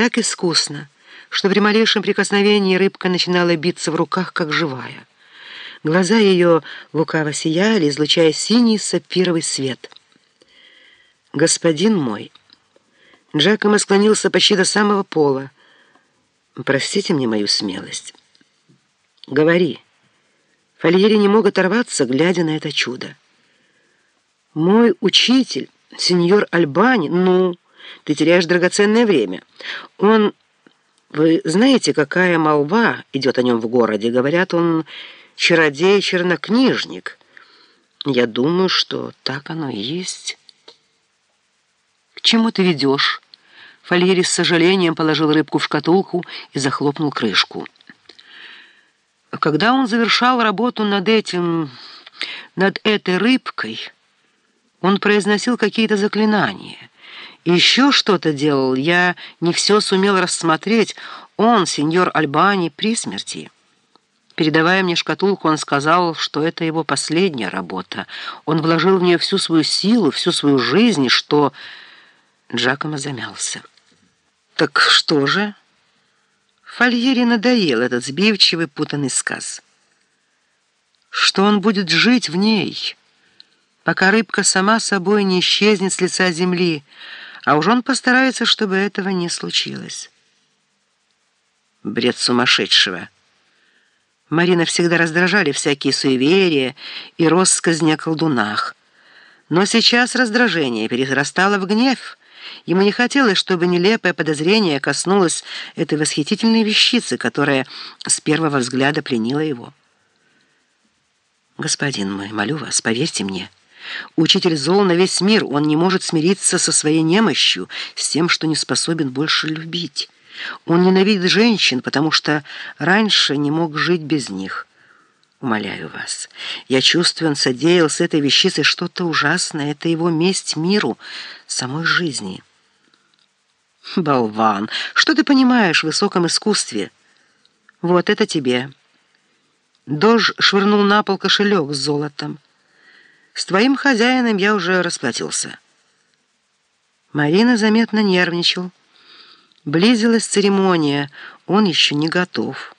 так искусно, что при малейшем прикосновении рыбка начинала биться в руках, как живая. Глаза ее лукаво сияли, излучая синий сапфировый свет. «Господин мой!» Джакомо склонился почти до самого пола. «Простите мне мою смелость». «Говори». Фольери не мог оторваться, глядя на это чудо. «Мой учитель, сеньор Альбани, ну, ты теряешь драгоценное время. Он... Вы знаете, какая молва идет о нем в городе? Говорят, он чародей-чернокнижник. Я думаю, что так оно и есть». «К чему ты ведешь?» Фальери с сожалением положил рыбку в шкатулку и захлопнул крышку. Когда он завершал работу над этим... над этой рыбкой, он произносил какие-то заклинания. Еще что-то делал, я не все сумел рассмотреть. Он, сеньор Альбани, при смерти. Передавая мне шкатулку, он сказал, что это его последняя работа. Он вложил в нее всю свою силу, всю свою жизнь, что... Джакомо замялся. «Так что же?» Фольери надоел этот сбивчивый, путанный сказ. Что он будет жить в ней, пока рыбка сама собой не исчезнет с лица земли, а уж он постарается, чтобы этого не случилось. Бред сумасшедшего. Марина всегда раздражали всякие суеверия и россказни о колдунах. Но сейчас раздражение перерастало в гнев — Ему не хотелось, чтобы нелепое подозрение коснулось этой восхитительной вещицы, которая с первого взгляда пленила его. «Господин мой, молю вас, поверьте мне». Учитель зол на весь мир, он не может смириться со своей немощью, с тем, что не способен больше любить. Он ненавидит женщин, потому что раньше не мог жить без них. Умоляю вас, я чувствую, он содеял с этой вещицей что-то ужасное. Это его месть миру, самой жизни». «Болван! Что ты понимаешь в высоком искусстве?» «Вот это тебе». Дож швырнул на пол кошелек с золотом. «С твоим хозяином я уже расплатился». Марина заметно нервничал. Близилась церемония, он еще не готов.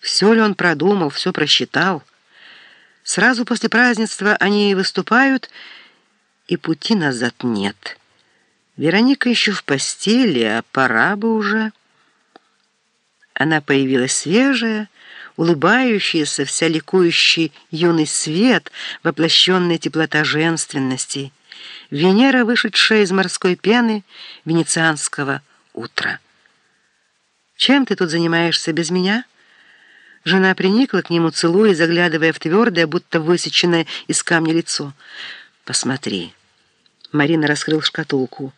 Все ли он продумал, все просчитал? Сразу после празднества они выступают, и пути назад нет». Вероника еще в постели, а пора бы уже. Она появилась свежая, улыбающаяся, вся ликующий юный свет, воплощенная теплота женственности, Венера, вышедшая из морской пены венецианского утра. «Чем ты тут занимаешься без меня?» Жена приникла к нему, целуя, заглядывая в твердое, будто высеченное из камня лицо. «Посмотри». Марина раскрыл шкатулку.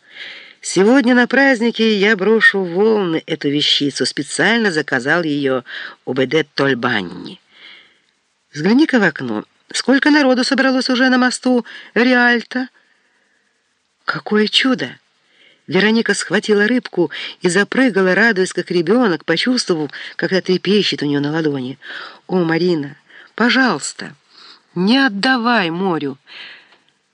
«Сегодня на празднике я брошу волны эту вещицу. Специально заказал ее у Беде Тольбанни. Взгляни-ка в окно. Сколько народу собралось уже на мосту Реальто?» «Какое чудо!» Вероника схватила рыбку и запрыгала, радуясь, как ребенок, почувствовав, как это трепещет у нее на ладони. «О, Марина, пожалуйста, не отдавай морю!»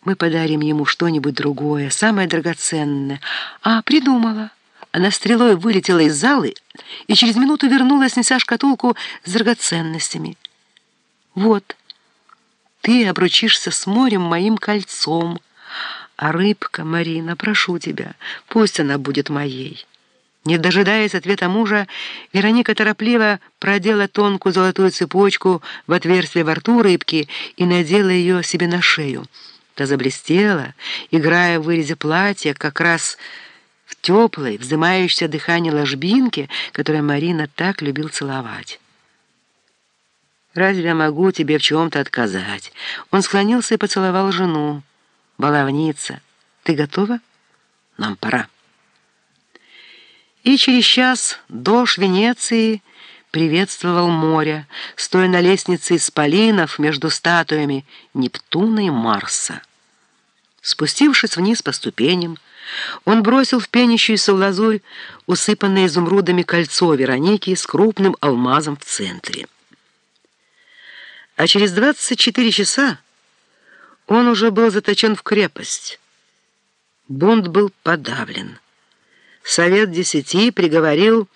Мы подарим ему что-нибудь другое, самое драгоценное. А, придумала. Она стрелой вылетела из залы и через минуту вернулась, неся шкатулку с драгоценностями. Вот, ты обручишься с морем моим кольцом. А рыбка, Марина, прошу тебя, пусть она будет моей. Не дожидаясь ответа мужа, Вероника торопливо продела тонкую золотую цепочку в отверстие во рту рыбки и надела ее себе на шею. Та заблестела, играя в вырезе платья как раз в теплой, вздымающейся дыхание ложбинке, которую Марина так любил целовать. «Разве я могу тебе в чем-то отказать?» Он склонился и поцеловал жену. «Баловница, ты готова? Нам пора». И через час дождь Венеции приветствовал море, стоя на лестнице из полинов между статуями Нептуна и Марса. Спустившись вниз по ступеням, он бросил в пенящуюся лазурь усыпанное изумрудами кольцо Вероники с крупным алмазом в центре. А через 24 часа он уже был заточен в крепость. Бунт был подавлен. Совет Десяти приговорил